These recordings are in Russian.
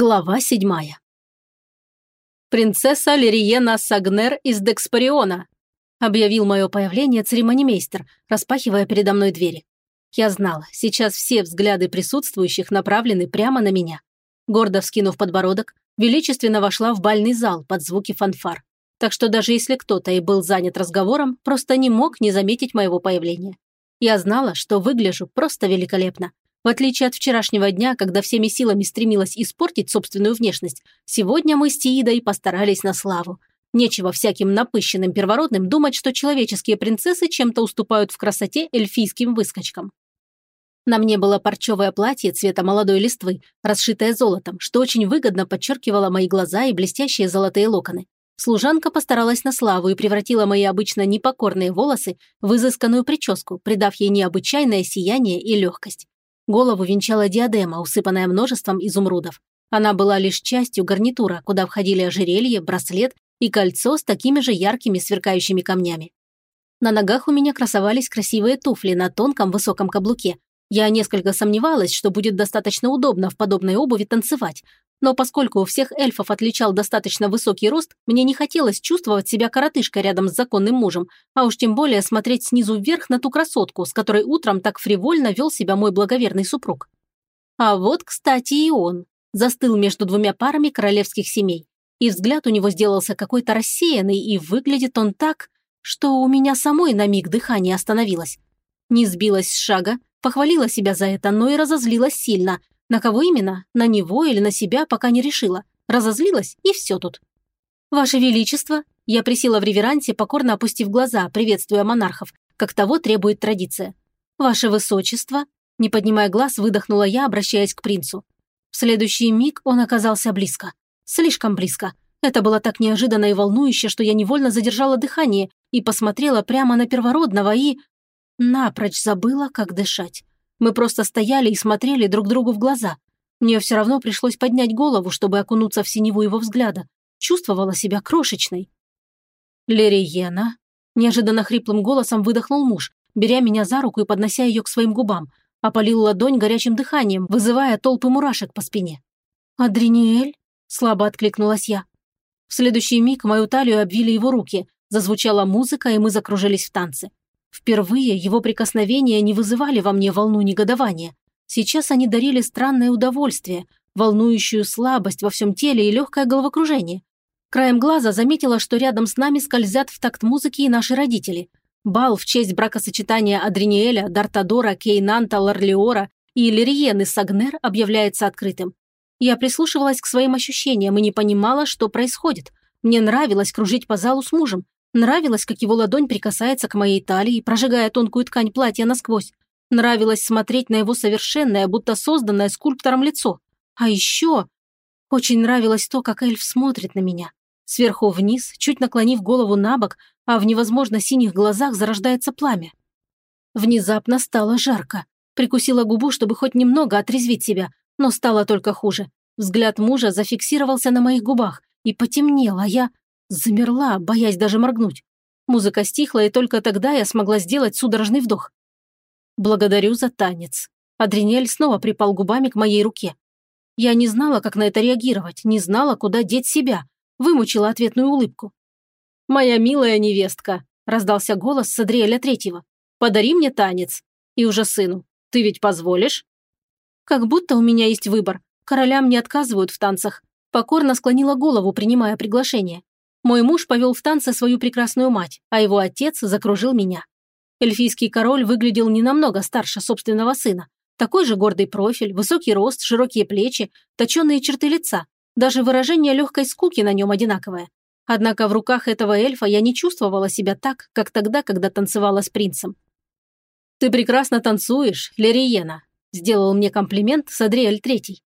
Глава седьмая. «Принцесса Лериена Сагнер из Декспариона», объявил мое появление церемонимейстер, распахивая передо мной двери. Я знала, сейчас все взгляды присутствующих направлены прямо на меня. Гордо вскинув подбородок, величественно вошла в бальный зал под звуки фанфар. Так что даже если кто-то и был занят разговором, просто не мог не заметить моего появления. Я знала, что выгляжу просто великолепно, в отличие от вчерашнего дня, когда всеми силами стремилась испортить собственную внешность, сегодня мы с Тиидой постарались на славу. Нечего всяким напыщенным первородным думать, что человеческие принцессы чем-то уступают в красоте эльфийским выскочкам. На мне было парчевое платье цвета молодой листвы, расшитое золотом, что очень выгодно подчеркивало мои глаза и блестящие золотые локоны. Служанка постаралась на славу и превратила мои обычно непокорные волосы в изысканную прическу, придав ей необычайное сияние и легкость. Голову венчала диадема, усыпанная множеством изумрудов. Она была лишь частью гарнитура, куда входили ожерелье, браслет и кольцо с такими же яркими сверкающими камнями. На ногах у меня красовались красивые туфли на тонком высоком каблуке. Я несколько сомневалась, что будет достаточно удобно в подобной обуви танцевать, но поскольку у всех эльфов отличал достаточно высокий рост, мне не хотелось чувствовать себя коротышкой рядом с законным мужем, а уж тем более смотреть снизу вверх на ту красотку, с которой утром так фривольно вел себя мой благоверный супруг. А вот, кстати, и он. Застыл между двумя парами королевских семей. И взгляд у него сделался какой-то рассеянный, и выглядит он так, что у меня самой на миг дыхание остановилось. Не сбилась с шага, похвалила себя за это, но и разозлилась сильно – на кого именно? На него или на себя, пока не решила. Разозлилась, и все тут. «Ваше Величество!» Я присела в реверансе, покорно опустив глаза, приветствуя монархов, как того требует традиция. «Ваше Высочество!» Не поднимая глаз, выдохнула я, обращаясь к принцу. В следующий миг он оказался близко. Слишком близко. Это было так неожиданно и волнующе, что я невольно задержала дыхание и посмотрела прямо на первородного и... Напрочь забыла, как дышать. Мы просто стояли и смотрели друг другу в глаза. Мне все равно пришлось поднять голову, чтобы окунуться в синеву его взгляда. Чувствовала себя крошечной. «Лериена?» – неожиданно хриплым голосом выдохнул муж, беря меня за руку и поднося ее к своим губам. Опалил ладонь горячим дыханием, вызывая толпы мурашек по спине. «Адриниэль?» – слабо откликнулась я. В следующий миг мою талию обвили его руки, зазвучала музыка, и мы закружились в танце. Впервые его прикосновения не вызывали во мне волну негодования. Сейчас они дарили странное удовольствие, волнующую слабость во всем теле и легкое головокружение. Краем глаза заметила, что рядом с нами скользят в такт музыки и наши родители. Бал в честь бракосочетания Адриниэля, Дартадора, Кейнанта, Ларлиора и Лириены Сагнер объявляется открытым. Я прислушивалась к своим ощущениям и не понимала, что происходит. Мне нравилось кружить по залу с мужем, Нравилось, как его ладонь прикасается к моей талии, прожигая тонкую ткань платья насквозь. Нравилось смотреть на его совершенное, будто созданное скульптором лицо. А еще очень нравилось то, как эльф смотрит на меня. Сверху вниз, чуть наклонив голову на бок, а в невозможно синих глазах зарождается пламя. Внезапно стало жарко. Прикусила губу, чтобы хоть немного отрезвить себя, но стало только хуже. Взгляд мужа зафиксировался на моих губах и потемнел, а я Замерла, боясь даже моргнуть. Музыка стихла, и только тогда я смогла сделать судорожный вдох. «Благодарю за танец». Адринель снова припал губами к моей руке. Я не знала, как на это реагировать, не знала, куда деть себя. Вымучила ответную улыбку. «Моя милая невестка», – раздался голос Садриэля Третьего. «Подари мне танец. И уже сыну. Ты ведь позволишь?» Как будто у меня есть выбор. Королям не отказывают в танцах. Покорно склонила голову, принимая приглашение. Мой муж повел в танце свою прекрасную мать, а его отец закружил меня. Эльфийский король выглядел не намного старше собственного сына. Такой же гордый профиль, высокий рост, широкие плечи, точеные черты лица. Даже выражение легкой скуки на нем одинаковое. Однако в руках этого эльфа я не чувствовала себя так, как тогда, когда танцевала с принцем. «Ты прекрасно танцуешь, Лериена», – сделал мне комплимент Садриэль Третий.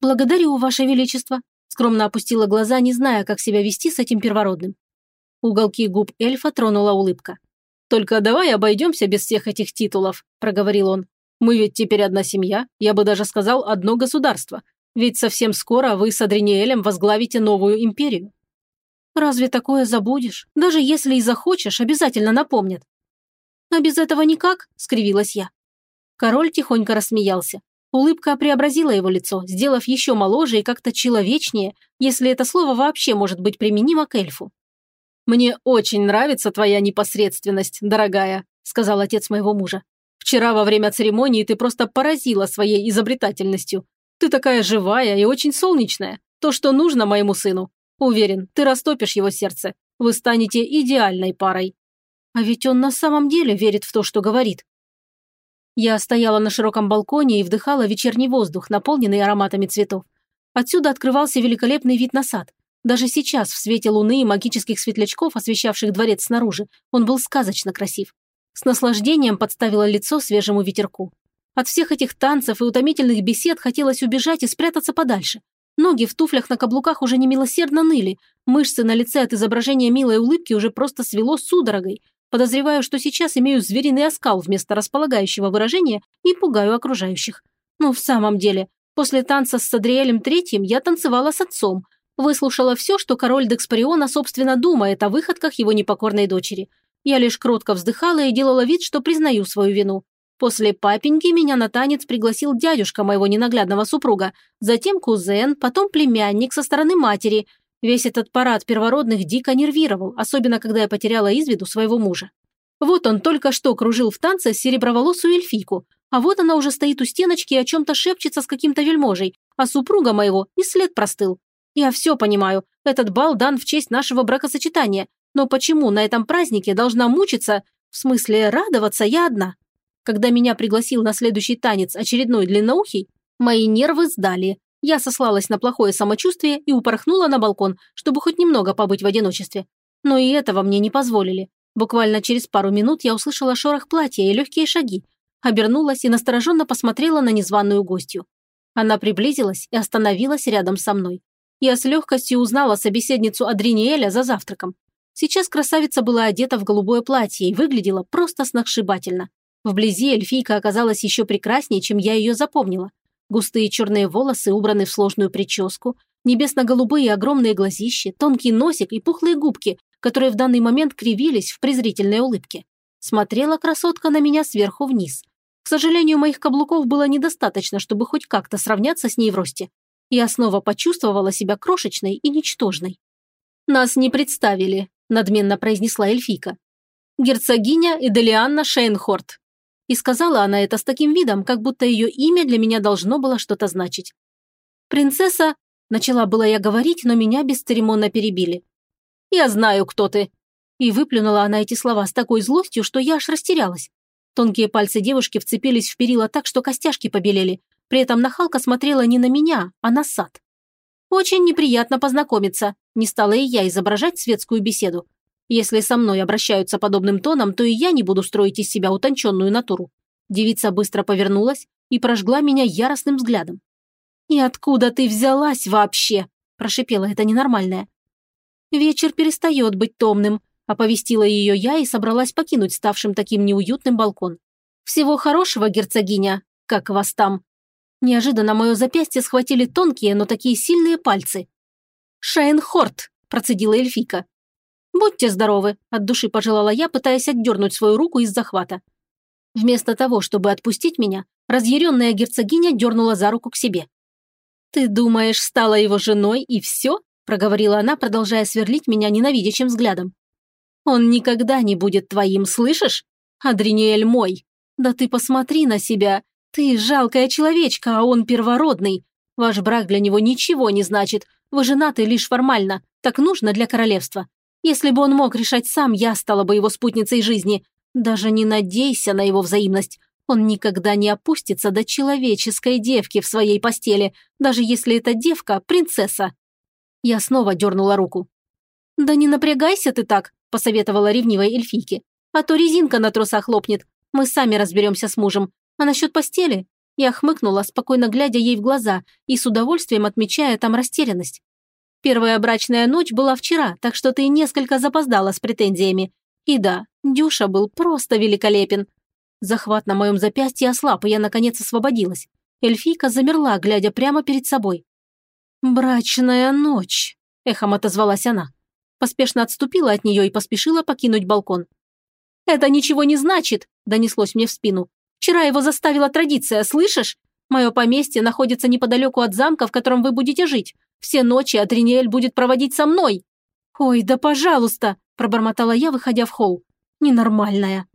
«Благодарю, Ваше Величество», Скромно опустила глаза, не зная, как себя вести с этим первородным. Уголки губ эльфа тронула улыбка. «Только давай обойдемся без всех этих титулов», – проговорил он. «Мы ведь теперь одна семья, я бы даже сказал, одно государство. Ведь совсем скоро вы с Адриниэлем возглавите новую империю». «Разве такое забудешь? Даже если и захочешь, обязательно напомнят». «А без этого никак?» – скривилась я. Король тихонько рассмеялся. Улыбка преобразила его лицо, сделав еще моложе и как-то человечнее, если это слово вообще может быть применимо к эльфу. «Мне очень нравится твоя непосредственность, дорогая», сказал отец моего мужа. «Вчера во время церемонии ты просто поразила своей изобретательностью. Ты такая живая и очень солнечная. То, что нужно моему сыну. Уверен, ты растопишь его сердце. Вы станете идеальной парой». А ведь он на самом деле верит в то, что говорит. Я стояла на широком балконе и вдыхала вечерний воздух, наполненный ароматами цветов. Отсюда открывался великолепный вид на сад. Даже сейчас, в свете луны и магических светлячков, освещавших дворец снаружи, он был сказочно красив. С наслаждением подставила лицо свежему ветерку. От всех этих танцев и утомительных бесед хотелось убежать и спрятаться подальше. Ноги в туфлях на каблуках уже немилосердно ныли, мышцы на лице от изображения милой улыбки уже просто свело судорогой, Подозреваю, что сейчас имею звериный оскал вместо располагающего выражения и пугаю окружающих. Но в самом деле, после танца с Садриэлем Третьим я танцевала с отцом, выслушала все, что король Декспариона собственно думает о выходках его непокорной дочери. Я лишь кротко вздыхала и делала вид, что признаю свою вину. После папеньки меня на танец пригласил дядюшка моего ненаглядного супруга, затем кузен, потом племянник со стороны матери – Весь этот парад первородных дико нервировал, особенно когда я потеряла из виду своего мужа. Вот он только что кружил в танце с сереброволосую эльфийку, а вот она уже стоит у стеночки и о чем-то шепчется с каким-то вельможей, а супруга моего и след простыл. Я все понимаю, этот бал дан в честь нашего бракосочетания, но почему на этом празднике должна мучиться, в смысле радоваться я одна? Когда меня пригласил на следующий танец очередной длинноухий, мои нервы сдали, я сослалась на плохое самочувствие и упорхнула на балкон, чтобы хоть немного побыть в одиночестве. Но и этого мне не позволили. Буквально через пару минут я услышала шорох платья и легкие шаги. Обернулась и настороженно посмотрела на незваную гостью. Она приблизилась и остановилась рядом со мной. Я с легкостью узнала собеседницу Адриниэля за завтраком. Сейчас красавица была одета в голубое платье и выглядела просто сногсшибательно. Вблизи эльфийка оказалась еще прекраснее, чем я ее запомнила. Густые черные волосы убраны в сложную прическу, небесно-голубые огромные глазищи, тонкий носик и пухлые губки, которые в данный момент кривились в презрительной улыбке. Смотрела красотка на меня сверху вниз. К сожалению, моих каблуков было недостаточно, чтобы хоть как-то сравняться с ней в росте. Я снова почувствовала себя крошечной и ничтожной. «Нас не представили», – надменно произнесла эльфийка. «Герцогиня Эделианна Шейнхорт, и сказала она это с таким видом, как будто ее имя для меня должно было что-то значить. «Принцесса...» – начала было я говорить, но меня бесцеремонно перебили. «Я знаю, кто ты!» И выплюнула она эти слова с такой злостью, что я аж растерялась. Тонкие пальцы девушки вцепились в перила так, что костяшки побелели. При этом нахалка смотрела не на меня, а на сад. «Очень неприятно познакомиться», – не стала и я изображать светскую беседу. Если со мной обращаются подобным тоном, то и я не буду строить из себя утонченную натуру. Девица быстро повернулась и прожгла меня яростным взглядом. «И откуда ты взялась вообще?» – прошипела это ненормальное. «Вечер перестает быть томным», – оповестила ее я и собралась покинуть ставшим таким неуютным балкон. «Всего хорошего, герцогиня, как вас там?» Неожиданно мое запястье схватили тонкие, но такие сильные пальцы. «Шейнхорт», – процедила эльфийка. «Будьте здоровы», – от души пожелала я, пытаясь отдернуть свою руку из захвата. Вместо того, чтобы отпустить меня, разъяренная герцогиня дернула за руку к себе. «Ты думаешь, стала его женой и все?» – проговорила она, продолжая сверлить меня ненавидящим взглядом. «Он никогда не будет твоим, слышишь? Адриниэль мой. Да ты посмотри на себя. Ты жалкая человечка, а он первородный. Ваш брак для него ничего не значит. Вы женаты лишь формально. Так нужно для королевства. Если бы он мог решать сам, я стала бы его спутницей жизни. Даже не надейся на его взаимность. Он никогда не опустится до человеческой девки в своей постели, даже если эта девка – принцесса. Я снова дернула руку. «Да не напрягайся ты так», – посоветовала ревнивой эльфийке. «А то резинка на трусах лопнет. Мы сами разберемся с мужем. А насчет постели?» Я хмыкнула, спокойно глядя ей в глаза и с удовольствием отмечая там растерянность. Первая брачная ночь была вчера, так что ты несколько запоздала с претензиями. И да, Дюша был просто великолепен. Захват на моем запястье ослаб, и я, наконец, освободилась. Эльфийка замерла, глядя прямо перед собой. «Брачная ночь», – эхом отозвалась она. Поспешно отступила от нее и поспешила покинуть балкон. «Это ничего не значит», – донеслось мне в спину. «Вчера его заставила традиция, слышишь? Мое поместье находится неподалеку от замка, в котором вы будете жить. Все ночи Адриниэль будет проводить со мной». «Ой, да пожалуйста!» – пробормотала я, выходя в холл. «Ненормальная».